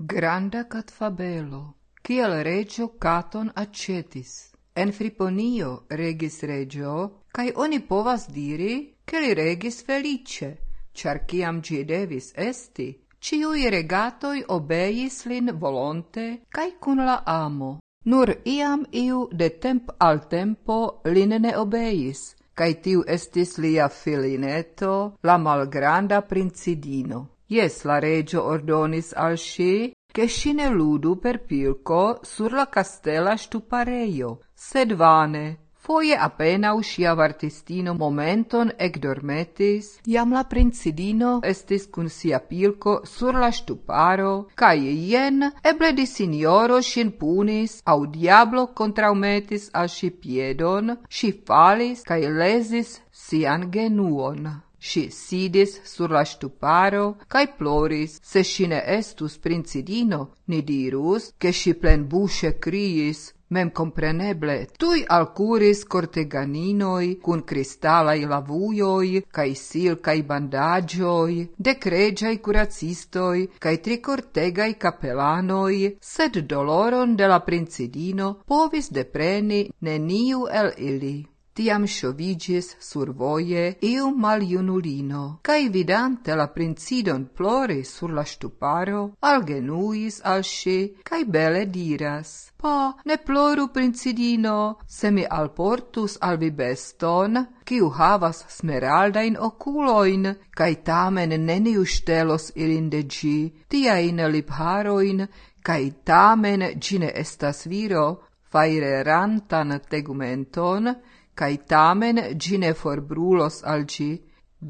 Granda cat fabelo, kiel regio caton accetis. En Friponio regis regio, cae oni povas diri, che li regis felice, char ciam gi devis esti, ciui regatoi obeis lin volonte, cae cun la amo. Nur iam iu de temp al tempo lin ne obeis, cae tiu estis lia filineto, la malgranda princidino. Yes, la regio ordonis al sci, che si ne ludu per pilco sur la castella stupareio, sed vane. Foie appena uscia vartistino momenton ec dormetis, iam la princidino estis cun sia pilco sur la stuparo, cae ien eble di signoro shin punis, au diablo contraumetis al si piedon, si falis, cae lesis sian genuon. Si sidis sur la stuparo cae ploris, se si ne estus princidino, ni dirus, che si plen busce criis, mem compreneble, tui alcuris corteganinoi cun cristalai lavuioi, cae silcae bandagioi, decregiai curacistoi, cae tricortegai capelanoi, sed doloron de la princidino povis depreni neniu el ili tiam sciovigis sur voie iu maliunulino, cae vidante la princidon plori sur la stuparo, algenuis al sci, cae bele diras, pa, ne ploru princidino, se mi alportus al vi beston, ciu havas smeraldain oculoin, cae tamen neniu stelos ilinde gi, tiain lipharoin, cae tamen gine estas viro, faire rantan tegumenton, cae tamen gine forbrulos al gi,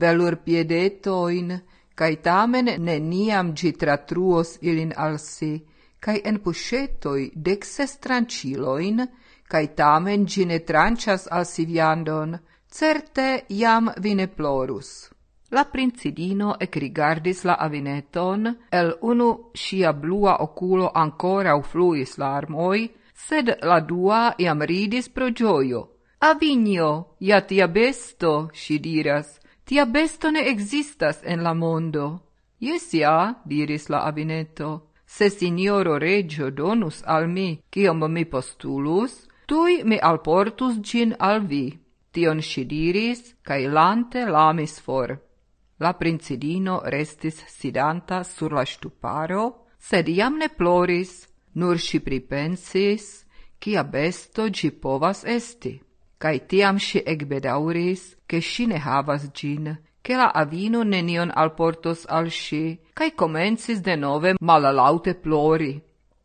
belur piedetoin, cae tamen neniam gi tratruos ilin al si, cae en puscetoi dexes tranciloin, cae tamen gine trancias al si viandon, certe iam vine plorus. La princidino ec rigardis la avineton, el unu sia blua oculo ancora ufluis larmoi, sed la dua iam ridis pro gioio, Avinio, ja tia besto, si diras, tia besto ne existas en la mondo. Yes, ja, diris la avineto, se signoro regio donus al mi, ciom mi postulus, tui mi alportus gin al vi. Tion si diris, cae lante lamis for. La princidino restis sidanta sur la stuparo, sed iam ne ploris, nur si pripensis, cia besto gi povas esti cae tiam si ecbedauris, che si ne havas gin, che la avino nenion alportos al si, cae comencis de nove malalaute plori.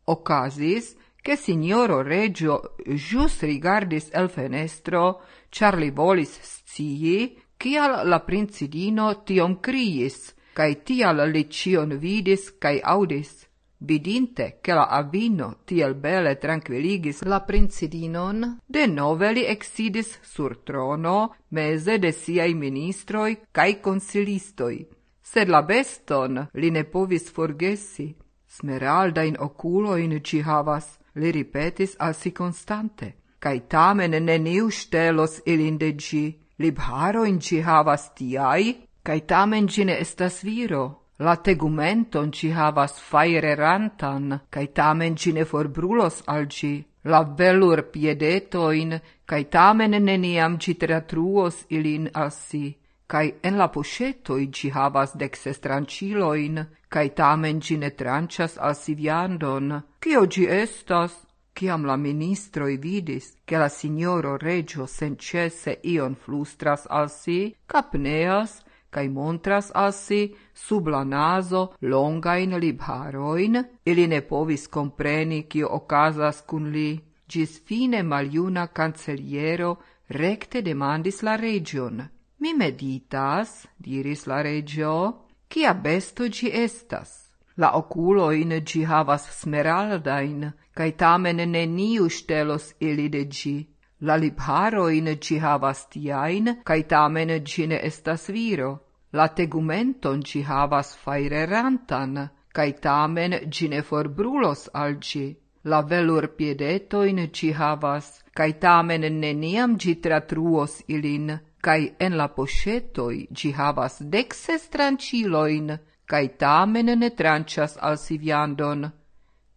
Ocasis, che signoro Reggio jus rigardis el fenestro, char li volis scii, cial la princidino tion criis, cae tial li cion vidis cae audis. Vidinte che la avino tiel bele tranquilligis la princidinon, de nove li exidis sur trono mese de siai ministroi cae consilistoi. Sed la beston li ne povis forgesi. Smeralda in oculo in ci havas, li ripetis al si constante, cae tamen neniu stelos ilin de gi. Libharo in ci havas tiai, cae tamen gine estas viro La tegumenton ci havas fairerantan, cae tamen ci ne forbrulos al ci. La velur piedetoin, cae tamen neniam ci tratruos ilin al si. Cae en la poŝetoj ci havas dexes tranciloin, cae tamen ci ne trancias al si viandon. Cio ci estas? Ciam la ministroi vidis, che la signoro regio sencese ion flustras al si, capneas, cae montras assi sub la naso longain libharoin, ili ne povis compreni cio ocasas cun li, gis fine maliuna canceliero recte demandis la region. Mi meditas, diris la regio, cia besto gi estas. La oculoin gi havas smeraldain, cae tamen ne niu stelos ili de gi. La libharoin gi havas tiain, cae tamen gi ne estas viro. La tegumenton ci havas fairerantan, cae tamen ci ne forbrulos alci. La velur piedetoin ci havas, cae tamen neniam ci tratruos ilin, cae en la pochetoi ci havas dexes tranciloin, cae tamen ne trancias al si viandon.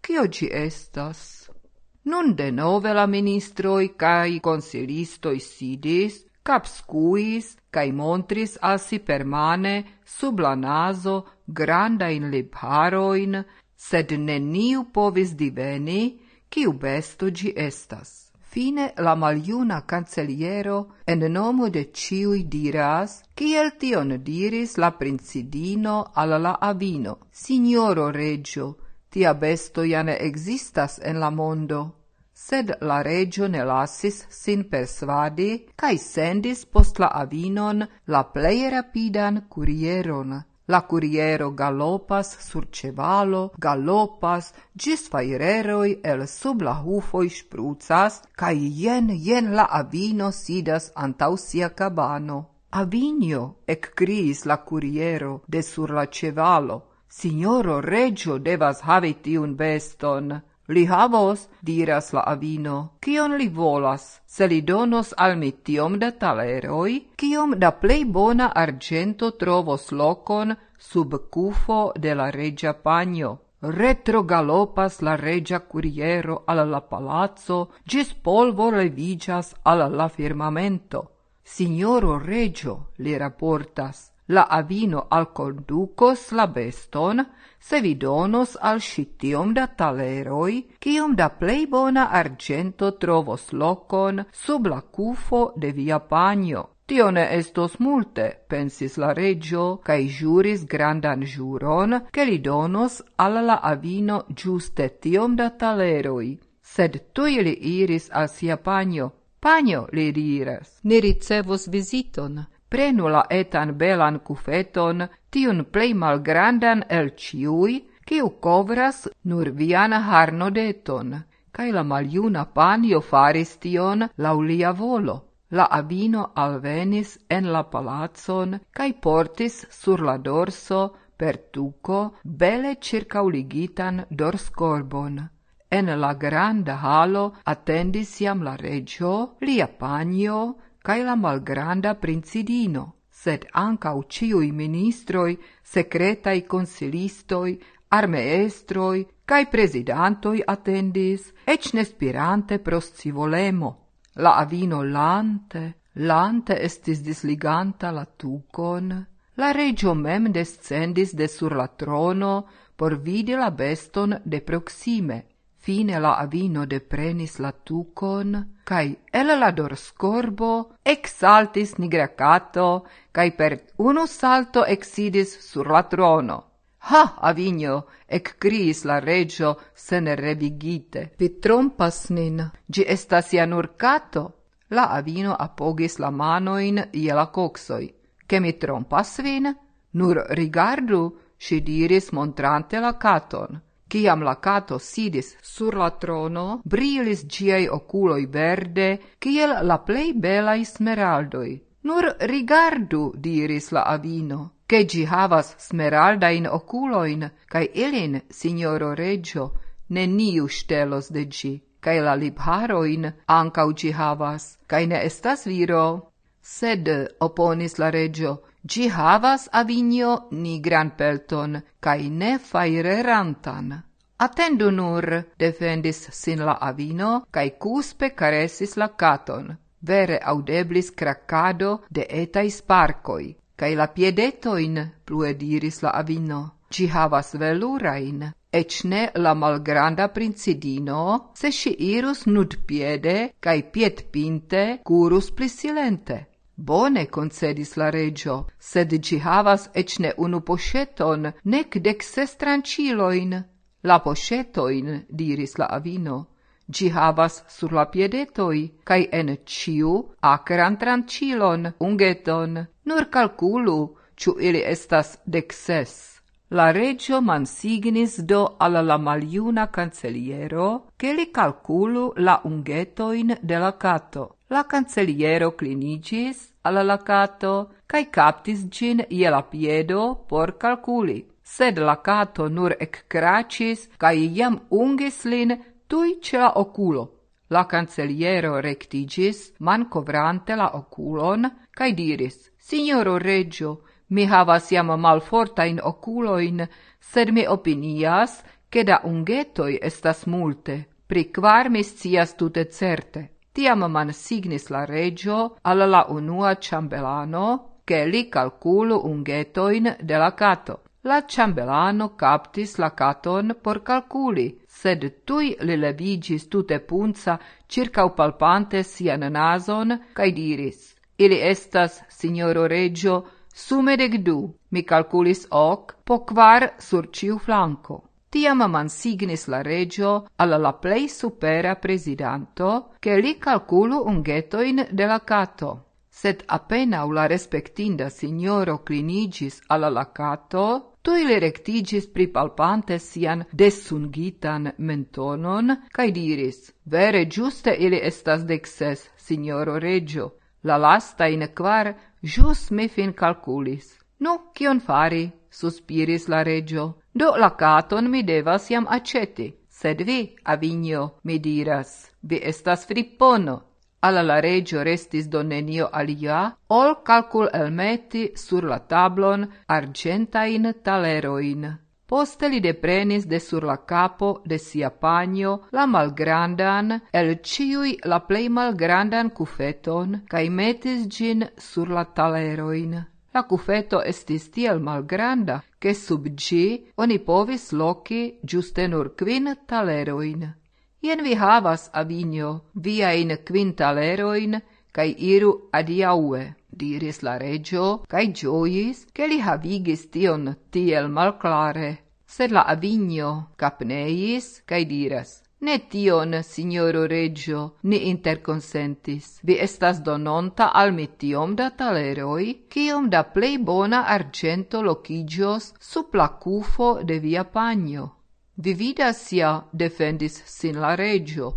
Cio ci estas? Nun denove la ministroi cae consilistoi sidis, capscuis cae montris al si permane sub la naso grandain lipharoin, sed neniu povis diveni, ciu besto gi estas. Fine la maliuna canceliero en nomo de ciui diras, ciel tion diris la princidino al la avino, signoro regio, tia besto ja ne existas en la mondo sed la regio ne lasis sin persvadi, cae sendis post la avinon la plei rapidan curieron. La curiero galopas sur cevalo, galopas, gis faireroi el sub la hufoi sprucas, cae jen, jen la avino sidas antau sia cabano. Avinio, ec criis la curiero de sur la cevalo, signoro regio devas havi tiun beston. Li havos, diras la avino, kion li volas, se li donos al mi tiom da taleroi, kiom da plei bona argento trovos lokon sub cufo de la regia panjo. Retro galopas la regia curiero al la palazzo, gis polvo levigas al la firmamento. Signoro regio, li raportas, la avino alconducos la beston, se vi donos al scitium da taleroi, cium da plei bona argento trovos locon sub la cufo de via panio. Tio ne estos multe, pensis la regio, cae juris grandan juron, che li donos alla la avino giuste tiom da taleroi. Sed tui li iris al sia panio, Panjo, li diras, ni ricevos visiton, Prenu la etan belan cufeton, tiun plei malgrandan el ciui, ciu covras nur vian harnodeton, cae la maliuna panio faris tion laulia volo. La avino alvenis en la palazzon, cae portis sur la dorso per tuco bele circauligitan dorscorbon. En la granda halo attendis iam la regio, lia panio, cae la malgranda princidino, sed ancau ciui ministroi, secretai consilistoi, armeestroi, cae presidantoi attendis, ec nespirante proscivolemo. La avino lante, lante estis disliganta la tucon, la regio mem descendis de sur la trono por vidi la beston de proxime. Fine la avino deprenis la tucon, cae el la dorscorbo exaltis nigra cato, cae per unu salto exidis sur la trono. Ha, avinio, ec criis la regio sene revigite. Vi trompas nin, gi estas ja nur cato. La avino apogis la manoin ie la coxoi. Che mi trompas vin? Nur rigardu, si diris montrante la caton. Ciam la cato sidis sur la trono, brilis giei oculoi verde, ciel la plei belai smeraldoi. Nur rigardu, diris la avino, che gi havas smeraldain oculoin, cae ilin, signoro regio, neniu stelos de gi, cae la libharoin ancau gi havas, cae ne estas viro. Sed, oponis la regio, Gi havas avinio nigran pelton, cae ne fairerantan. Attendu nur, defendis sin la avino, cae cuspe caresis la caton. Vere audeblis craccado de etai sparcoi, cae la piedetoin, plue diris la avino. Gi havas velurain, ec ne la malgranda princidino, se si irus nud piede, cae piet pinte, curus plis silente. Bone concedis la regio, sed gi havas ec ne unu pocheton, nec dec ses tranciloin. La pochetoin, diris la avino, gi havas sur la piedetoi, cae en ciu acran trancilon, ungeton, nur calculu, ciu ili estas dec ses. La regio mansignis do alla la maliuna canceliero che li calculu la ungetoin de la cato. La canceliero clinigis alla lacato cae captis gin ie la piedo por calculi. Sed la cato nur eccracis cae iam ungis lin tui ce la oculo. La canceliero rectigis, man covrante la oculon, cae diris, Signoro Reggio, mi havas iam malfortain oculoin, sed mi opinias, che da ungetoi estas multe, pri quar mis cias tute certe. Tiam mansignis la regio alla la unua ciambelano che li calculu ungetoin de la cato. La ciambelano captis la caton por calculi, sed tui li levigis tute punza circa palpante sian nason cae diris, ili estas, signoro regio, sume dec du, mi calculis hoc, po quar sur ciu flanco. Tiam mansignis la regio alla la plei supera presidanto che li calculu ungetoin de la cato. Sed appena la respectinda signoro clinigis alla la cato, tui li rectigis pripalpante sian desungitan mentonon, cae diris, vere giuste ili estas dexes, signoro regio, la lasta in quar jus me fin calculis. Nu, cion fari? suspiris la regio. Do la caton mi devas jam aceti, sed vi, avinio, mi diras, vi estas frippono. Alla la regio restis donenio alia, ol calcul elmeti sur la tablon argentain taleroin. Poste li deprenis de sur la capo de sia panio la malgrandan, el ciui la plei malgrandan cufeton, cae metis gin sur la taleroin. La cufeto estis tiel malgranda, che sub gi oni povis loci giuste nur quin taleroin. Ien vi havas, avinio, viain quin taleroin, cae iru adiaue, diris la regio, cae giois, che li havigis tion tiel malclare. Sed la avinio capneis, cae diras, Ne tion, signoro Reggio, ni interconsentis. Vi estas dononta al mi tiom da taleroi, kiom da plei bona argento locigios sub la cufo de via pagno. Vi vidas ja, defendis sin la Reggio,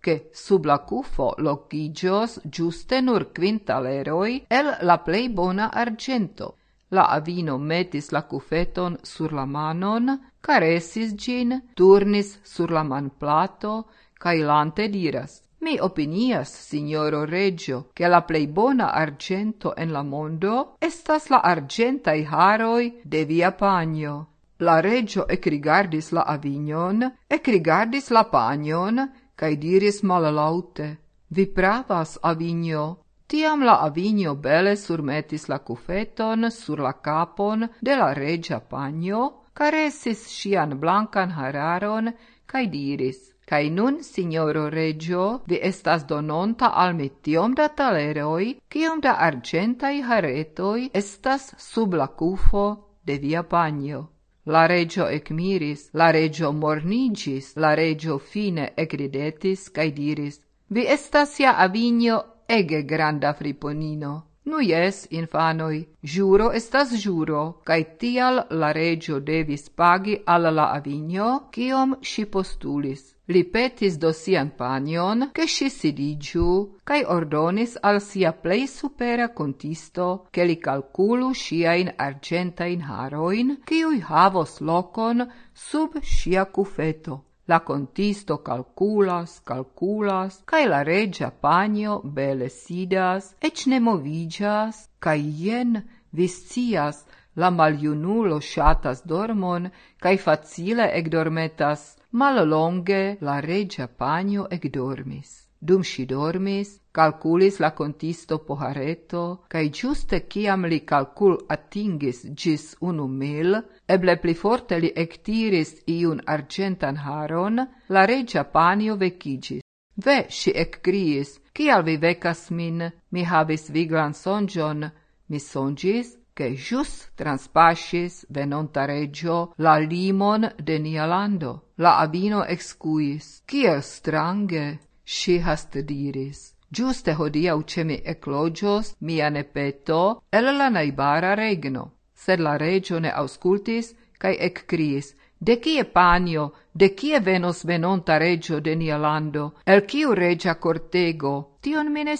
che sub la cufo locigios giuste nur quintaleroi el la plei bona argento. La avino metis la cufeton sur la manon, caresis gin, turnis sur la manplato, cae lante diras, Mi opinias, signoro Reggio, che la plei bona argento en la mondo estas la argentai haroi de via pagno. La Reggio ecrigardis la avignon, ecrigardis la pagnon, cae diris malalaute, Vi pravas, avigno, Tiam la avinio bele surmetis la cufeton sur la capon de la regia panjo, caresis sian blancan hararon, cae diris, Cae nun, signoro regio, vi estas dononta al mi tiom da taleroi, cium da argentai haretoi estas sub la cufo de via panjo. La regio ecmiris, la regio mornigis, la regio fine ecridetis, cae diris, Vi estas ja avinio ege granda friponino. Nu jes, infanoi, juro estas juro, cae tial la regio devis pagi al la avinio, ciom si postulis. Li petis do sian panion, che si sidigiu, cae ordonis al sia plei supera contisto, che li calculu siain argentain haroin, ciui havos locon sub sia cufeto. La contisto calculas, calculas, cae la regia panio bele sidas, ec ne movigas, cae ien viscias, la maliunulo shatas dormon, cae facile ec dormetas, mal longe la regia panio ec dormis. Dum si dormis, calculis la contisto pohareto, cae giuste ciam li calcul atingis gis unu mil, eble pli forte li ectiris iun argentan haron, la regia panio vecigis. Ve, si ecgriis, cial vi vecas min, mi havis viglan songion, mi songis, che jus transpascis venonta regio la limon de nia lando. La avino excuis. Ciel strange! si hast diris, giuste hodiau ce mi eclogios mia nepeto el la naibara regno. Sed la regio ne auscultis, cae eccriis, de cie panio, de cie venos venonta regio de nia lando, el ciu regia cortego, tion mi ne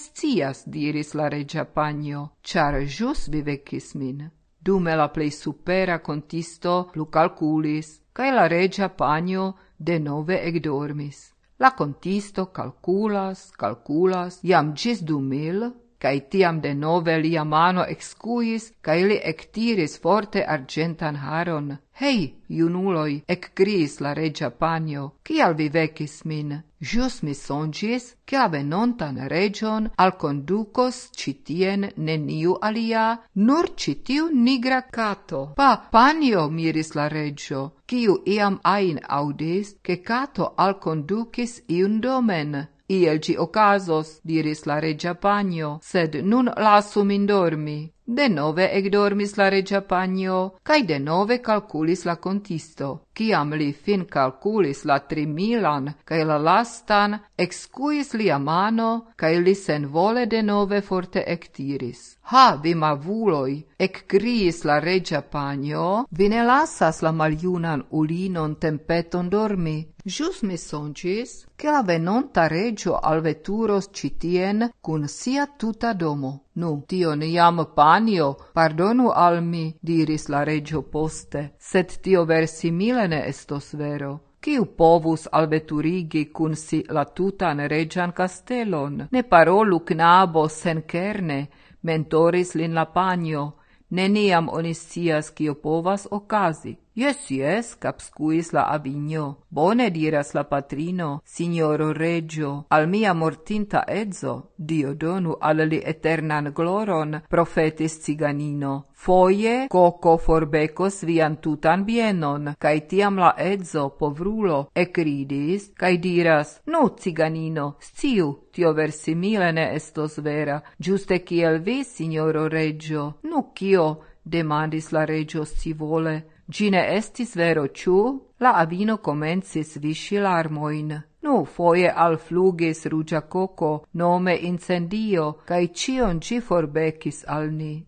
diris la regia panio, char jus vivecis min. Dume la plei supera contisto plu calculis, cae la regia panio de nove ec dormis. La contisto calculas, calculas, iam gis du mil, cae tiam de nove lia mano excuis, cae li ectiris forte argentan haron. Hei, junuloi, ecgris la regia panio, cial vi vecis min? Jus mi songis, che avenontan region al conducos citien neniu alia, nur citiu nigra cato. Pa, panio, miris la regio, ciu iam ain audis, che cato al conducis iun domen, Iel ci ocasos, diris la regia panio, sed nun lasu min dormi. De nove ec dormis la regia pagno, cae de nove calculis la contisto. Ciam li fin calculis la trimilan cae la lastan, excuis lia mano, cae li sen vole de nove forte ectiris. Ha, vi mavuloi, eccriis la regia panio, vi ne lasas la maliunan ulinon tempeton dormi. Jus mi songis, che la venonta regio alveturos citien cun sia tuta domo. Nu, tio ne jam panio, pardonu al mi, diris la regio poste, sed tio versimile ne estos vero. Ciu povus alveturigi cun si la tutan regian castelon? Ne parolu knabo sen kerne, mentoris lin la panio, neniam oniscias cio povas ocasi. Yes, yes, capscuis la avigno. Bone diras la patrino, signoro regio, al mia mortinta ezzo, Dio donu al li eternan gloron, profetis ciganino. Foie coco forbecos vian tutan bienon, cae tiam la edzo, povrulo, ecridis, cae diras, no, ciganino, sciu, tio versimile ne estos vera, giuste kiel vi, signoro regio. Nu, cio, demandis la regio scivole, Gine estis vero ĉu? La avino Comensis Vichilarmoin, no Nu, al fluges Rugia Coco, nome incendio, kaj cion ci forbecis al ni.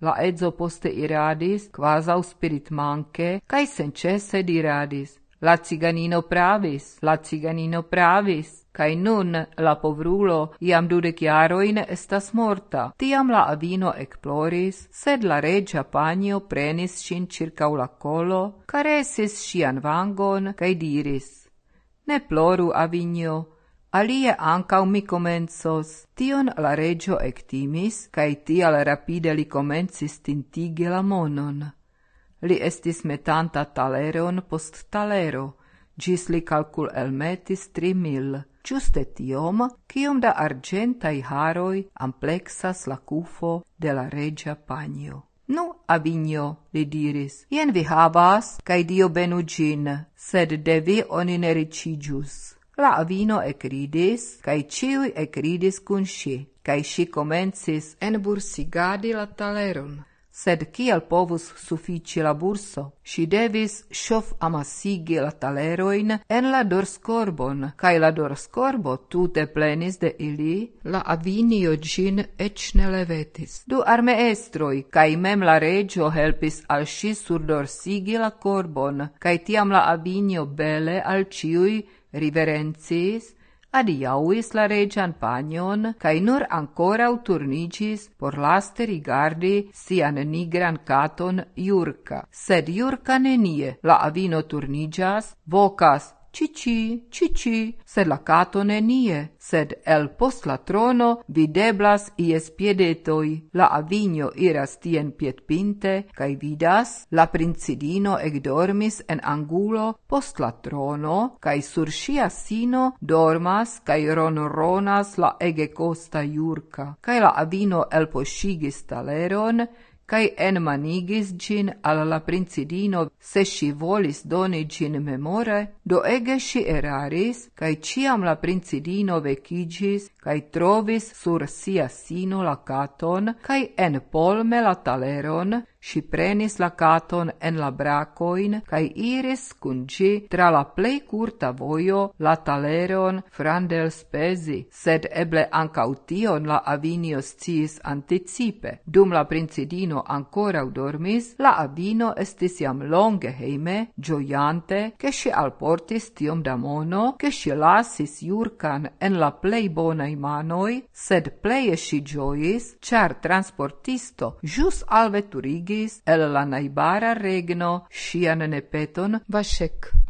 La edzo poste iradis, quasau spirit manche, kaj senĉese diradis. La ciganino pravis, la ciganino pravis. cae nun la povrulo iam dudec iaroin estas morta. Tiam la avino ecploris, sed la regia panio prenis sin circau la colo, caresis sian vangon, cae diris, Ne ploru, avinio, Alie ancau mi comensos. Tion la regio ectimis, cae tial rapide li comencis tintigi la monon. Li estis metanta taleron post talero, gis li calcul elmetis tri mil giuste tiom, cium da argentai haroi amplexas la cufo de la regia panio. Nu, avinio, li diris, ien vi havas, cae dio benu gin, sed de vi oni ne ricigius. La avino ecridis, cae ciui ecridis cun si, cae si comencis enbursigadi la taleron sed kiel povus sufici la burso. Si devis shof amasigi la taleroin en la dorscorbon, cae la dorscorbo tute plenis de ili, la avinio gin ec ne levetis. Du armeestroi, cae mem la regio helpis al si surdorsigi la corbon, cae tiam la avinio bele al ciui riverencis, adiauis la regian panion, cae nur ancora turnicis por laste rigardi sian nigran caton Iurca. Sed Iurca nenie, la avino turnigas, vocas cici, cici, sed la cato nenie, sed el post la trono videblas ies piedetoi. La avinio iras tien pietpinte, cae vidas, la princidino egdormis en angulo post la trono, cae sur sia sino dormas cae ronronas la ege costa iurca. Cae la avino el elposcigis taleron, cae enmanigis gin alla la princidino, se si volis doni gin memore, do ege si eraris, cae ciam la princidino vecigis, cae trovis sur sia sino la caton, cae en polme la taleron, si prenis la caton en la bracoin, cae iris cun gi tra la plei curta voio la taleron frandel spesi, sed eble ancaution la avinio sciis anticipe. Dum la princidino ancora dormis, la avino estis iam longe heime, gioiante, che si alportis tiom da mono, che si lasis iurcan en la plei bonai manoi, sed pleie si giois, char transportisto jus alveturigis el la naibara regno sian nepeton Vashek.